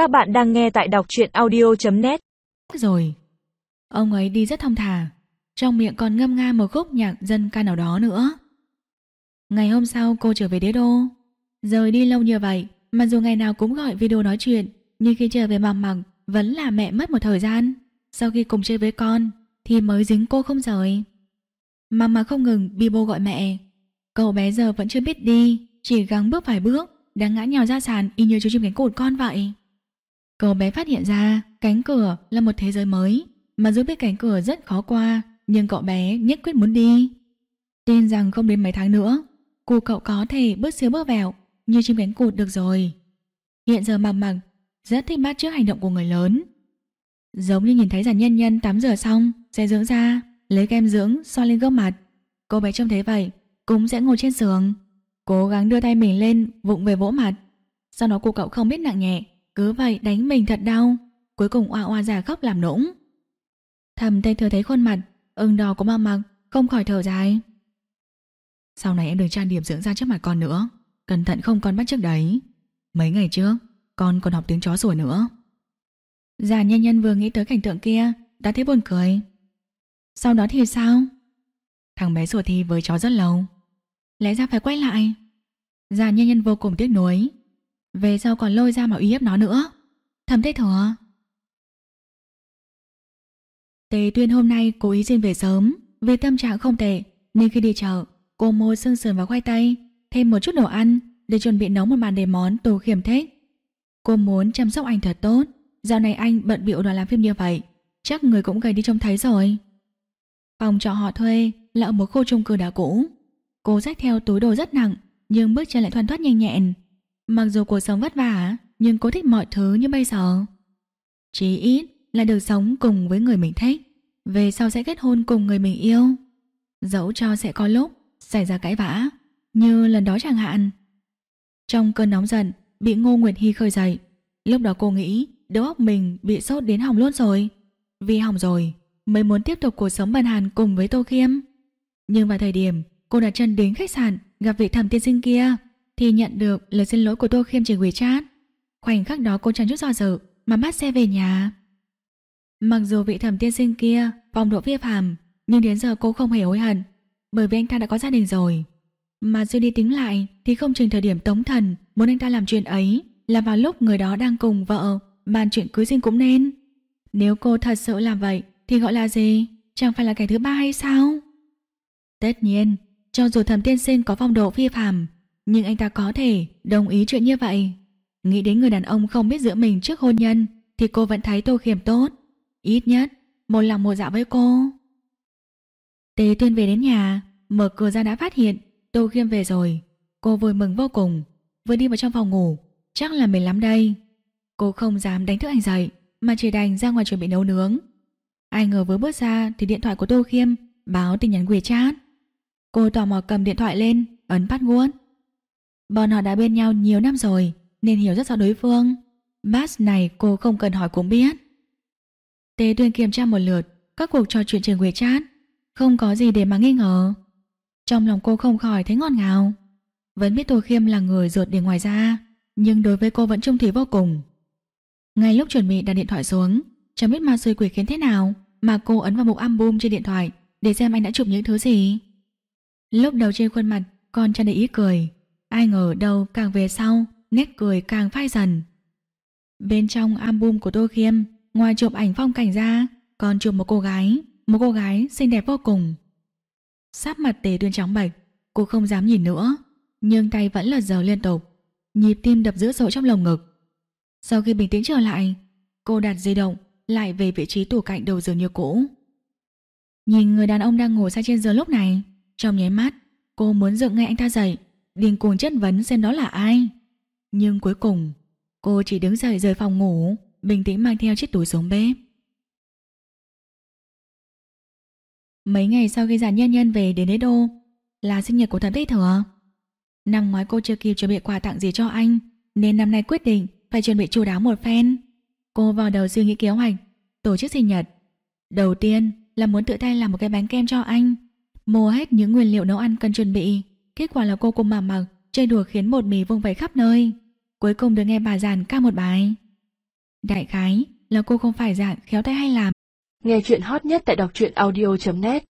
Các bạn đang nghe tại đọc truyện audio.net Rồi, Ông ấy đi rất thong thả, Trong miệng còn ngâm nga một khúc nhạc dân ca nào đó nữa. Ngày hôm sau cô trở về đế đô. Rời đi lâu như vậy, Mặc dù ngày nào cũng gọi video nói chuyện, Nhưng khi trở về mặc mặc Vẫn là mẹ mất một thời gian. Sau khi cùng chơi với con, Thì mới dính cô không rời. Mặc mặc không ngừng, Bibo gọi mẹ. Cậu bé giờ vẫn chưa biết đi, Chỉ gắng bước vài bước Đang ngã nhào ra sàn y như chú chim cánh cụt con vậy. Cậu bé phát hiện ra cánh cửa là một thế giới mới, mà dù biết cánh cửa rất khó qua, nhưng cậu bé nhất quyết muốn đi. Tin rằng không đến mấy tháng nữa, cụ cậu có thể bước xíu bước vào như chim cánh cụt được rồi. Hiện giờ mặc mặc rất thích bắt trước hành động của người lớn. Giống như nhìn thấy giàn nhân nhân tắm rửa xong, sẽ dưỡng da, lấy kem dưỡng xoa lên gương mặt. Cô bé trông thế vậy, cũng sẽ ngồi trên giường, cố gắng đưa tay mình lên vụng về vỗ mặt. Sau đó cô cậu không biết nặng nhẹ, cứ vậy đánh mình thật đau. Cuối cùng oa oa già khóc làm nũng. Thầm tây thừa thấy khuôn mặt, ưng đỏ của ma mặc Không khỏi thở dài. Sau này em đừng trang điểm dưỡng da trước mặt con nữa. Cẩn thận không con bắt trước đấy. Mấy ngày trước, Con còn học tiếng chó sủa nữa. Già nhân nhân vừa nghĩ tới cảnh tượng kia, Đã thấy buồn cười. Sau đó thì sao? Thằng bé sủa thi với chó rất lâu. Lẽ ra phải quay lại? Già nhân nhân vô cùng tiếc nuối về sau còn lôi ra mà uy hiếp nó nữa. Thầm thế thừa Tề tuyên hôm nay cố ý xin về sớm. Vì tâm trạng không tệ, Nên khi đi chợ, Cô mua xương sườn và khoai tây, Thêm một chút đồ ăn Để chuẩn bị nấu một bàn đề món tù khiểm thích Cô muốn chăm sóc anh thật tốt. Dạo này anh bận bịu đoàn làm phim như vậy, Chắc người cũng gầy đi trông thấy rồi. Phòng trọ họ thuê Là ở một khu chung cư đã cũ. Cô xách theo túi đồ rất nặng, Nhưng bước chân lại thoăn thoát nhanh nhẹn. Mặc dù cuộc sống vất vả, nhưng cô thích mọi thứ như bây giờ. Chỉ ít là được sống cùng với người mình thích, về sau sẽ kết hôn cùng người mình yêu. Dẫu cho sẽ có lúc xảy ra cãi vã, như lần đó chẳng hạn. Trong cơn nóng giận, bị Ngô Nguyệt Hy khơi dậy. Lúc đó cô nghĩ đầu óc mình bị sốt đến hỏng luôn rồi. Vì hỏng rồi, mới muốn tiếp tục cuộc sống bàn hàn cùng với Tô Khiêm. Nhưng vào thời điểm cô đặt chân đến khách sạn gặp vị thẩm tiên sinh kia, thì nhận được lời xin lỗi của Tô Khiêm trên WeChat. Khoảnh khắc đó cô chẳng chút do dự mà bắt xe về nhà. Mặc dù vị thẩm tiên sinh kia phong độ vi phạm, nhưng đến giờ cô không hề hối hận, bởi vì anh ta đã có gia đình rồi. Mà suy đi tính lại thì không chừng thời điểm tống thần muốn anh ta làm chuyện ấy là vào lúc người đó đang cùng vợ bàn chuyện cưới xin cũng nên. Nếu cô thật sự làm vậy thì gọi là gì? Chẳng phải là kẻ thứ ba hay sao? Tất nhiên, cho dù thẩm tiên sinh có phong độ vi phạm nhưng anh ta có thể đồng ý chuyện như vậy. Nghĩ đến người đàn ông không biết giữa mình trước hôn nhân thì cô vẫn thấy Tô Khiêm tốt. Ít nhất, một lòng một dạ với cô. Tế Tuyên về đến nhà, mở cửa ra đã phát hiện Tô Khiêm về rồi. Cô vui mừng vô cùng, vừa đi vào trong phòng ngủ, chắc là mệt lắm đây. Cô không dám đánh thức anh dậy, mà chỉ đành ra ngoài chuẩn bị nấu nướng. Ai ngờ vừa bước ra thì điện thoại của Tô Khiêm báo tin nhắn WeChat. Cô tò mò cầm điện thoại lên, ấn bắt nguồn. Bọn họ đã bên nhau nhiều năm rồi, Nên hiểu rất rõ đối phương. Bass này cô không cần hỏi cũng biết. Tế tuyên kiểm tra một lượt, Các cuộc trò chuyện trên WeChat. Không có gì để mà nghi ngờ. Trong lòng cô không khỏi thấy ngọt ngào. Vẫn biết Tô Khiêm là người ruột để ngoài ra, Nhưng đối với cô vẫn trung thủy vô cùng. Ngay lúc chuẩn bị đặt điện thoại xuống, Chẳng biết ma xui quỷ khiến thế nào Mà cô ấn vào mục album trên điện thoại Để xem anh đã chụp những thứ gì. Lúc đầu trên khuôn mặt Còn tràn đầy ý cười. Ai ngờ đâu càng về sau, nét cười càng phai dần. Bên trong album của Tô Khiêm, ngoài chụp ảnh phong cảnh ra, còn chụp một cô gái, một cô gái xinh đẹp vô cùng. Sắp mặt tề tuyên trắng bạch, cô không dám nhìn nữa, nhưng tay vẫn lật giờ liên tục, nhịp tim đập dữ dội trong lồng ngực. Sau khi bình tĩnh trở lại, cô đặt di động lại về vị trí tủ cạnh đầu giường như cũ. Nhìn người đàn ông đang ngồi say trên giường lúc này, trong nháy mắt, cô muốn dựng ngay anh ta dậy, điên cuồng chất vấn xem đó là ai. Nhưng cuối cùng, cô chỉ đứng dậy rời phòng ngủ, bình tĩnh mang theo chiếc túi xuống bếp. Mấy ngày sau khi giản nhân nhân về đến đế đô, là sinh nhật của thần Thích thừa. Năm ngoái cô chưa kịp chuẩn bị quà tặng gì cho anh, nên năm nay quyết định phải chuẩn bị chu đáo một phen. Cô vào đầu suy nghĩ kế hoạch, tổ chức sinh nhật. Đầu tiên là muốn tự tay làm một cái bánh kem cho anh, mua hết những nguyên liệu nấu ăn cần chuẩn bị, Kết quả là cô cùng mà mặc chơi đùa khiến một mì vung vẩy khắp nơi. Cuối cùng được nghe bà giàn ca một bài. Đại khái là cô không phải dạng khéo tay hay làm. Nghe chuyện hot nhất tại đọc truyện audio.net